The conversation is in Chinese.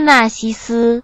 纳西斯。